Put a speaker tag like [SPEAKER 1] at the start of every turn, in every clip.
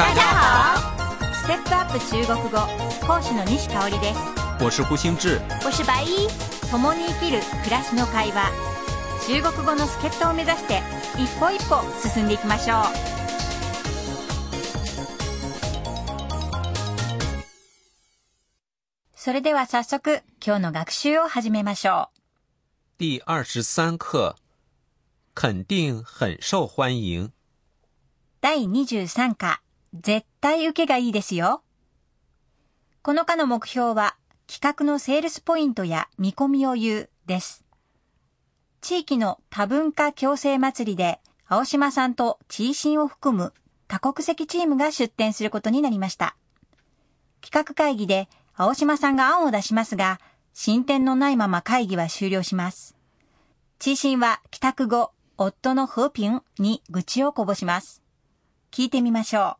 [SPEAKER 1] 大家好，
[SPEAKER 2] ステップアップ中国語講師の西香織です
[SPEAKER 1] 我是胡星志。
[SPEAKER 3] 我是白衣。
[SPEAKER 2] 共に生きる暮らしの会話中国語の助っ人を目指して一歩一歩進んでいきましょうそれでは早速今日の学習を始めましょ
[SPEAKER 1] 第二十三课，肯定很受欢迎。
[SPEAKER 2] う第23課絶対受けがいいですよこの課の目標は企画のセールスポイントや見込みを言うです地域の多文化共生祭りで青島さんとチーシンを含む多国籍チームが出展することになりました。企画会議で青島さんが案を出しますが、進展のないまま会議は終了します。チーシンは帰宅後、夫のフーピンに愚痴をこぼします。聞いてみましょう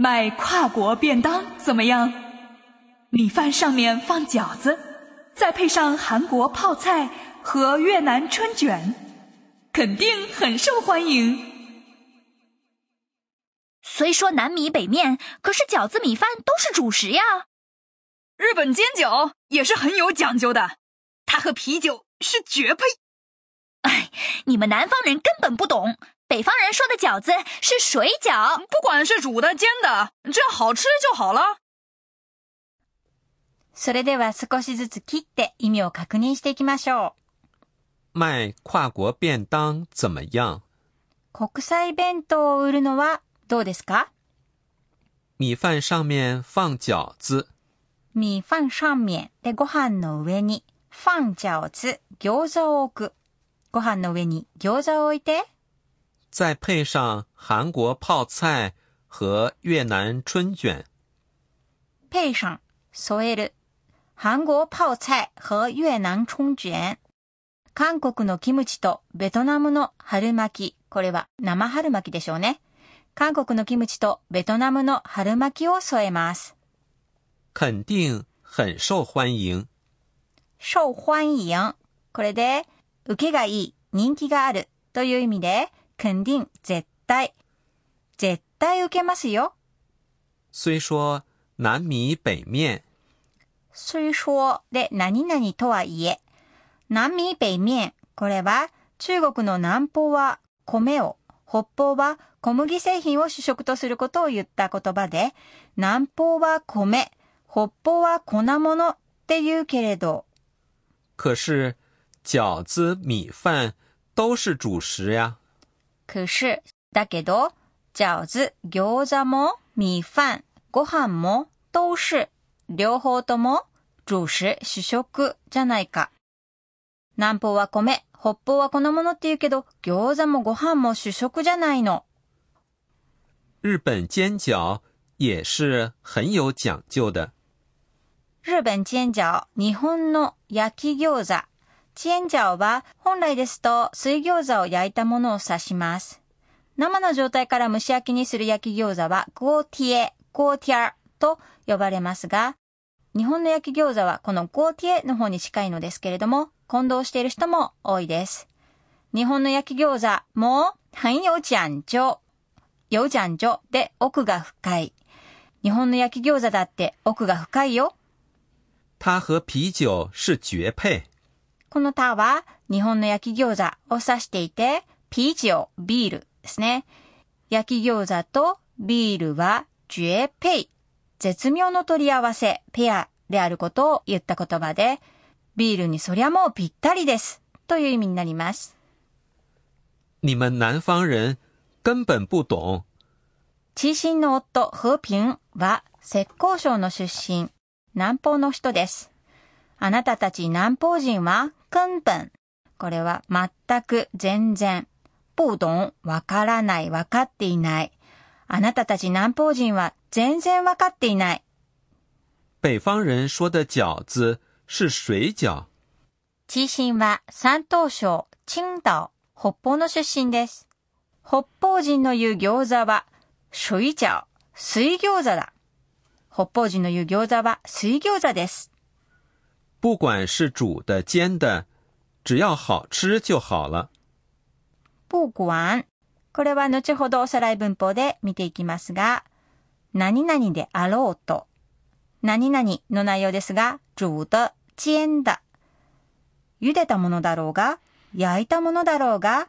[SPEAKER 4] 卖跨国便当怎么样？米饭上面放饺子，再配上韩国泡菜和越南春卷，肯定很受欢迎。
[SPEAKER 3] 虽说南米北面，可是饺子米饭都是主食呀。
[SPEAKER 4] 日本煎饺也是很有讲究的，它和啤酒是绝配。
[SPEAKER 3] 哎，你们南方人根本不懂，北方人说的饺子是水饺。
[SPEAKER 4] 不管是煮的、煎的，只要好吃就好了。
[SPEAKER 2] う。それでは少しずつ切って意味を確認していきましょ
[SPEAKER 1] 卖跨国便当怎么样？
[SPEAKER 2] う。国際弁当を売るのはどうですか
[SPEAKER 1] 米饭上面放饺子，
[SPEAKER 2] 米飯上面でご飯の上に、飯饺子、餃子を置く。ご飯の上に餃子を置いて、
[SPEAKER 1] 再配上韩国泡菜和越南春卷，
[SPEAKER 2] 配上、添える。韓国泡菜和越南春卷。韓国のキムチとベトナムの春巻き。これは生春巻きでしょうね。韓国のキムチとベトナムの春巻きを添えます。
[SPEAKER 1] 肯定很受欢迎。
[SPEAKER 2] 受欢迎。これで、受けがいい、人気があるという意味で、肯定、絶対。絶対受けますよ。
[SPEAKER 1] 虽说南米北面，
[SPEAKER 2] 虽说で何々とはいえ、南米北面、これは中国の南方は米を、北方は小麦製品を主食とすることを言った言葉で、南方は米、北方は粉物って言うけれど、
[SPEAKER 1] 可是饺子、米饭都是主食呀。
[SPEAKER 2] 可是、だけど、饺子、餃子も、米飯、ご飯も、都是、両方とも、主食、主食じゃないか。南方は米、北方は粉物って言うけど、餃子もご飯も主食じゃないの。
[SPEAKER 1] 日本煎饺也是很有讲究的。
[SPEAKER 2] 日本煎饺、日本の焼き餃子。煎餃は本来ですと水餃子を焼いたものを指します。生の状態から蒸し焼きにする焼き餃子はゴーティエ、ゴーティアと呼ばれますが、日本の焼き餃子はこのゴーティエの方に近いのですけれども、混同している人も多いです。日本の焼き餃子も很有講究。有講究で奥が深い。日本の焼き餃子だって奥が深いよ。
[SPEAKER 1] 它和啤酒是绝配。
[SPEAKER 2] この他は日本の焼き餃子を指していて、ピーチオ、ビールですね。焼き餃子とビールは绝配。絶妙の取り合わせ、ペアであることを言った言葉で、ビールにそりゃもうぴったりです。という意味になります。
[SPEAKER 1] 你们南方人根本不懂。
[SPEAKER 2] 知心の夫、フーピンは浙江省の出身、南方の人です。あなたたち南方人は根本。これは全く全然。不懂、わからない、わかっていない。あなたたち南方人は全然わかっていない。
[SPEAKER 1] 北方人说的饺子是水饺，
[SPEAKER 2] 知心は山東省、青島、北方の出身です。北方人の言う餃子は、水餃、水餃子だ。北方人の言う餃子は水餃子です。
[SPEAKER 1] 不管是煮的、煎的，只要好吃就好了。
[SPEAKER 2] 不管。これは後ほどおさらい文法で見ていきますが、何々であろうと、何々の内容ですが、煮的、煎的。茹でたものだろうが、焼いたものだろうが、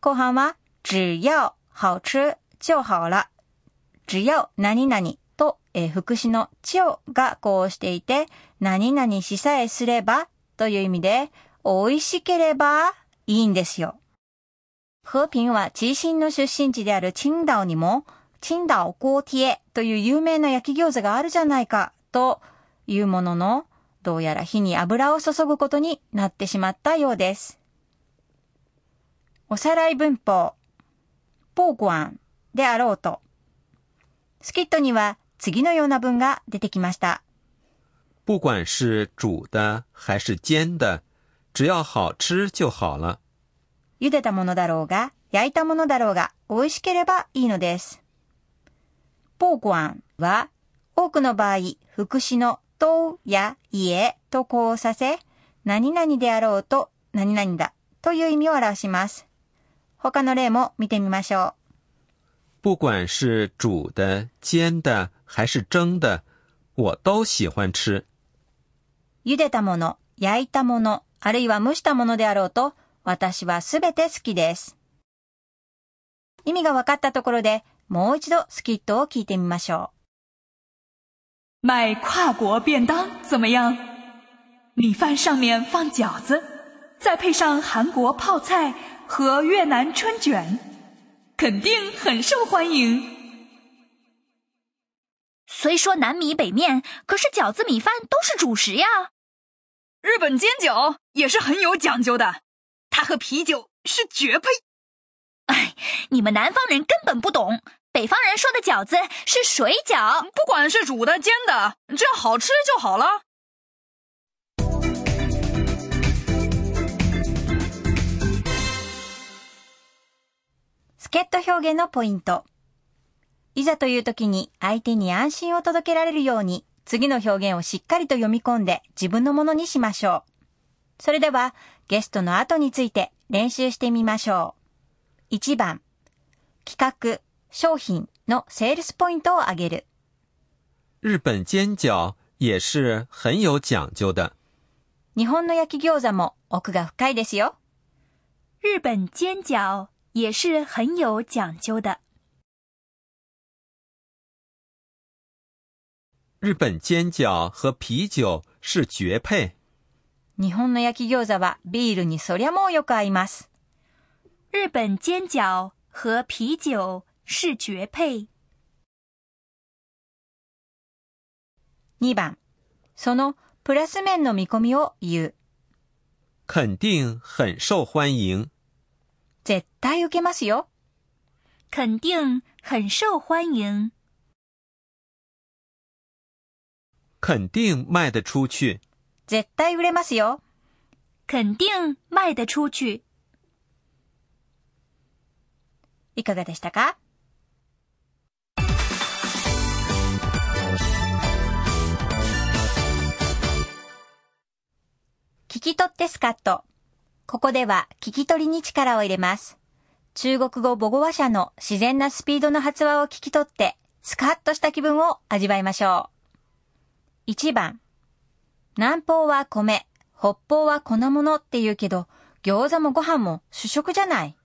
[SPEAKER 2] 後半は、只要好吃就好了。只要何々と、えー、副詞のちをがこうしていて、何々しさえすればという意味で、美味しければいいんですよ。和平は地震の出身地である青島にも、青島锅贴という有名な焼き餃子があるじゃないかというものの、どうやら火に油を注ぐことになってしまったようです。おさらい文法。ポーゴンであろうと。スキットには次のような文が出てきました。
[SPEAKER 1] 不管是煮的还是煎的，只要好吃就好了。
[SPEAKER 2] 茹でたものだろうが、焼いたものだろうが、美味しければいいのです。ポーゴンは、多くの場合、副詞のとや家とこうさせ、何々であろうと何々だという意味を表します。他の例も見てみましょう。
[SPEAKER 1] 不管是煮的、煎的还是蒸的、我都喜欢吃。
[SPEAKER 2] 茹でたもの、焼いたもの、あるいは蒸したものであろうと、私はすべて好きです。意味が分かったところで、もう一度スキットを聞いてみましょ
[SPEAKER 4] う。买跨国便当怎么样？米饭上面放饺子，再配上韩国泡菜和越南春卷，肯定很受欢迎。
[SPEAKER 3] 虽说南米北面，可是饺子米饭都是主食呀。
[SPEAKER 5] 日本煎饺也是很有讲究的。它和啤酒是绝配。
[SPEAKER 3] 哎，你们南方人根本不懂，北方人说的饺子是水饺，
[SPEAKER 5] 不管是煮的、煎的，只要好吃就好了。
[SPEAKER 2] 助っ人表現のポイント。 いざという時に相手に安心を届けられるように、次の表現をしっかりと読み込んで自分のものにしましょう。それでは、ゲストの後について練習してみましょう。1番、企画、商品のセールスポイントを上げる。
[SPEAKER 1] 日本煎饺也是很有讲究的。
[SPEAKER 2] 日本の焼き餃子も奥が深いですよ。
[SPEAKER 3] 日本煎饺也是很有讲究的。
[SPEAKER 1] 日本煎饺和啤酒是绝配。
[SPEAKER 2] 日本の焼き餃子はビールにそりゃもうよく合います。
[SPEAKER 3] 日本煎饺和啤酒是绝配。
[SPEAKER 2] 2番、そのプラス面の見込みを言う。
[SPEAKER 1] 肯定很受欢迎。
[SPEAKER 2] 絶対受けますよ。
[SPEAKER 3] 肯定很受欢迎。
[SPEAKER 1] 肯定卖得出去。
[SPEAKER 2] 絶対売れますよ。
[SPEAKER 3] 肯定卖得出去。
[SPEAKER 2] いかがでしたか？聞き取ってスカット。ここでは聞き取りに力を入れます。中国語母語話者の自然なスピードの発話を聞き取って、スカッとした気分を味わいましょう。1番。南方は米、北方は粉物って言うけど、餃子もご飯も主食じゃない。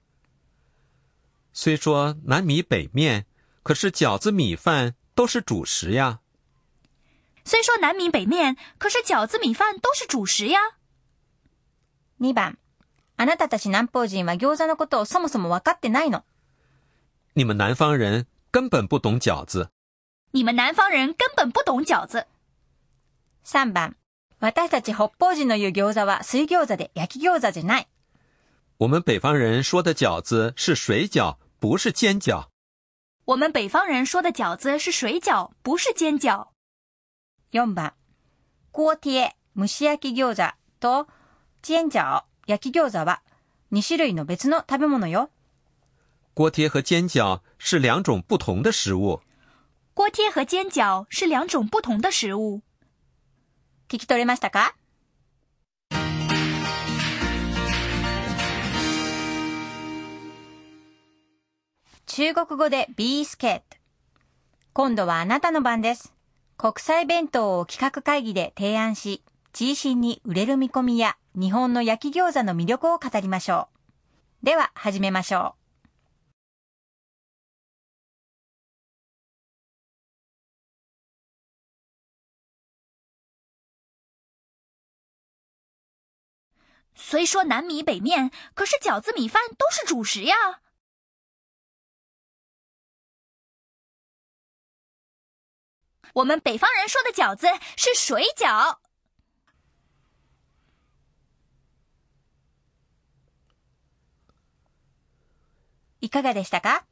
[SPEAKER 1] 虽说南米北面，可是饺子米饭都是主食呀。
[SPEAKER 3] 虽说南米北面，可是饺子米饭都是主食呀。
[SPEAKER 2] 2番。あなたたち南方人は餃子のことをそもそも分かってないの。
[SPEAKER 1] 你们南方人根本不懂饺子。
[SPEAKER 3] 你们南方人根本不懂饺子。
[SPEAKER 2] 3番。私たち北方人の言う餃子は水餃子で焼き餃子じゃない。
[SPEAKER 1] 我们北方人说的饺子是水饺，不是煎饺。
[SPEAKER 3] 我们北方人说的饺子是水饺，不是煎饺。
[SPEAKER 2] 4番、锅贴、蒸し焼き餃子と煎饺、焼き餃子は2種類の別の食べ物よ。
[SPEAKER 1] 锅贴和煎饺是两种不同的食物。
[SPEAKER 3] 锅贴和煎饺是两种不同的食物。
[SPEAKER 2] 聞き取れましたか？中国語で B スケート。今度はあなたの番です。国際弁当を企画会議で提案し、チーシンに売れる見込みや日本の焼き餃子の魅力を語りましょう。では始めましょう
[SPEAKER 3] 虽说南米北面，可是饺子、米饭都是主食呀。我们北方人说的饺子是水饺。
[SPEAKER 2] う。いかがでしたか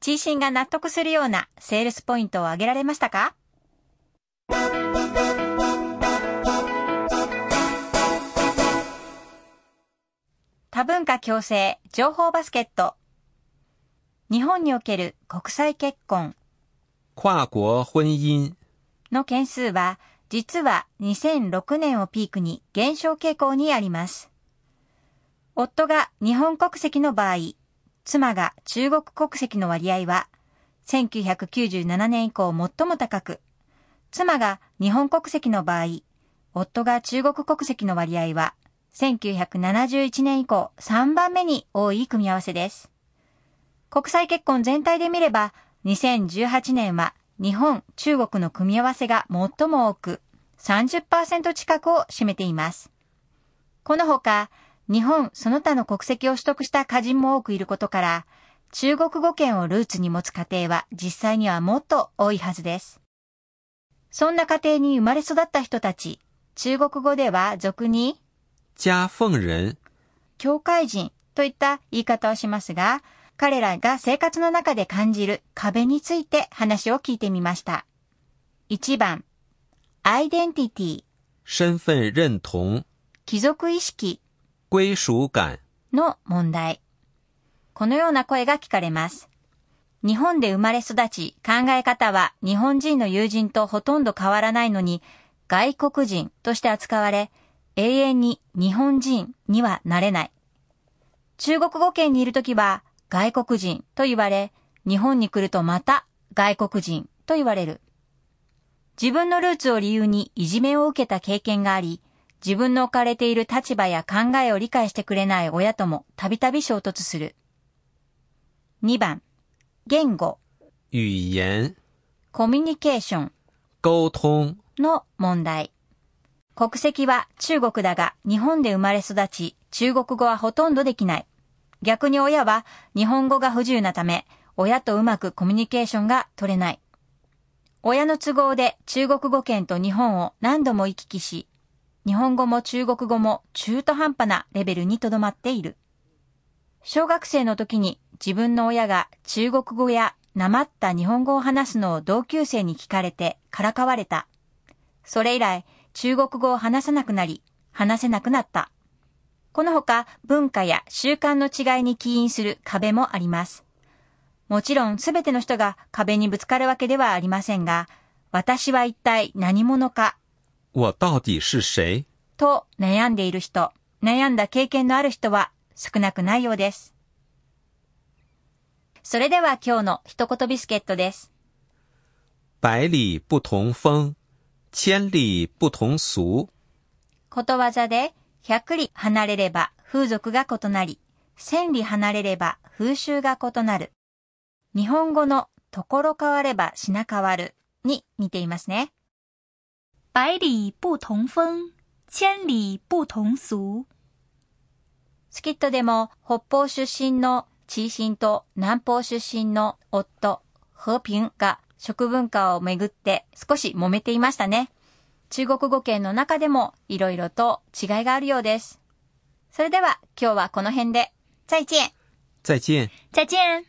[SPEAKER 2] チーシンが納得するようなセールスポイントを挙げられましたか 多文化共生情報バスケット日本における国際結婚
[SPEAKER 1] 跨国婚姻。
[SPEAKER 2] の件数は実は2006年をピークに減少傾向にあります。夫が日本国籍の場合、妻が中国国籍の割合は1997年以降最も高く、妻が日本国籍の場合、夫が中国国籍の割合は1971年以降3番目に多い組み合わせです。国際結婚全体で見れば、2018年は日本、中国の組み合わせが最も多く、30%近くを占めています。このほか、日本その他の国籍を取得した家人も多くいることから、中国語圏をルーツに持つ家庭は実際にはもっと多いはずです。そんな家庭に生まれ育った人たち、中国語では俗に
[SPEAKER 1] 家奉人。
[SPEAKER 2] 教会人といった言い方をしますが、彼らが生活の中で感じる壁について話を聞いてみました。1番、アイデンティティ、
[SPEAKER 1] 身份認同。
[SPEAKER 2] 貴族意識
[SPEAKER 1] 歸屬感。
[SPEAKER 2] の問題。このような声が聞かれます。日本で生まれ育ち、考え方は日本人の友人とほとんど変わらないのに、外国人として扱われ、永遠に日本人にはなれない。中国語圏にいるときは外国人と言われ、日本に来るとまた外国人と言われる。自分のルーツを理由にいじめを受けた経験があり、自分の置かれている立場や考えを理解してくれない親ともたびたび衝突する。2番、言語、
[SPEAKER 1] 語言。
[SPEAKER 2] コミュニケーション
[SPEAKER 1] 溝通。
[SPEAKER 2] の問題。国籍は中国だが日本で生まれ育ち、中国語はほとんどできない。逆に親は日本語が不自由なため、親とうまくコミュニケーションが取れない。親の都合で中国語圏と日本を何度も行き来し、日本語も中国語も中途半端なレベルにとどまっている。小学生の時に自分の親が中国語やなまった日本語を話すのを同級生に聞かれてからかわれた。それ以来、中国語を話さなくなり、話せなくなった。このほか、文化や習慣の違いに起因する壁もあります。もちろん、すべての人が壁にぶつかるわけではありませんが、私は一体何者か
[SPEAKER 1] 我到底是誰
[SPEAKER 2] と悩んでいる人、悩んだ経験のある人は少なくないようです。それでは今日の一言ビスケットです。
[SPEAKER 1] 百里不同風。千里不同俗。
[SPEAKER 2] ことわざで、100里離れれば風俗が異なり、1000里離れれば風習が異なる。日本語のところ変われば品変わるに似ていますね。
[SPEAKER 3] 百里不同風，千里不同俗。
[SPEAKER 2] スキットでも北方出身のチーシンと南方出身の夫、和平が食文化をめぐって少し揉めていましたね。中国語圏の中でもいろいろと違いがあるようです。それでは今日はこの辺で。再见
[SPEAKER 1] 再見。
[SPEAKER 3] 再见。